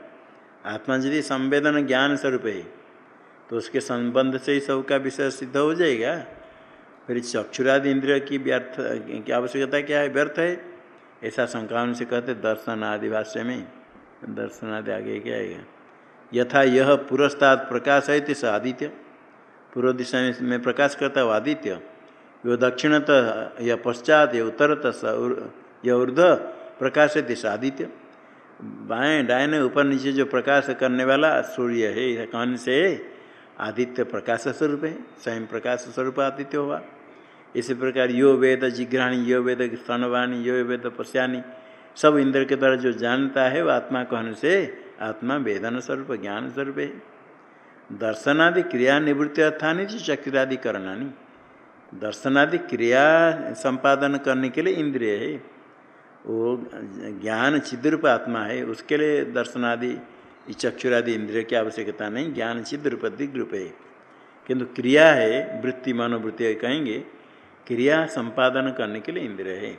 आत्मा यदि संवेदन ज्ञान स्वरूप है तो उसके संबंध से ही सब का विषय सिद्ध हो जाएगा। फिर चक्षुरादि इंद्रिय की व्यर्थ, की आवश्यकता क्या है? व्यर्थ है। ऐसा संक्रांत से कहते दर्शन आदि भाष्य में, दर्शन आदि आगे क्या आएगा यथा यह पुरस्ताद प्रकाश है स आदित्य। पूर्व दिशा में प्रकाश करता है आदित्य। यो दक्षिणतः यह पश्चात यह उत्तरतः यह ऊर्ध प्रकाश स आदित्य। बाएँ डायने ऊपर नीचे जो प्रकाश करने वाला सूर्य है कौन से? आदित्य प्रकाश स्वरूप है, स्वयं प्रकाश स्वरूप आदित्य हुआ इसी प्रकार यो वेद, जिघ्राणी, यो वेद, स्तनवाणी, यो वेद पश्यानी सब इंद्र के द्वारा जो जानता है, वो आत्मा कहने से? आत्मा वेदन स्वरूप, ज्ञान स्वरूप है। दर्शनादि क्रिया निवृत्ति अर्थानी चक्रादि करणानी। दर्शनादि क्रिया संपादन करने के लिए इंद्रिय है। वो ज्ञान चिद्रूप आत्मा है, उसके लिए दर्शनादि, चक्षुरादि इंद्रिय की आवश्यकता नहीं, ज्ञान चिद्रूप दिग्रूप है। किंतु क्रिया है, वृत्ति मनोवृत्ति कहेंगे, क्रिया संपादन करने के लिए इंद्रिय है।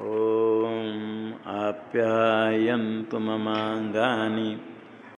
ओम आप्यायन्तु ममांगानी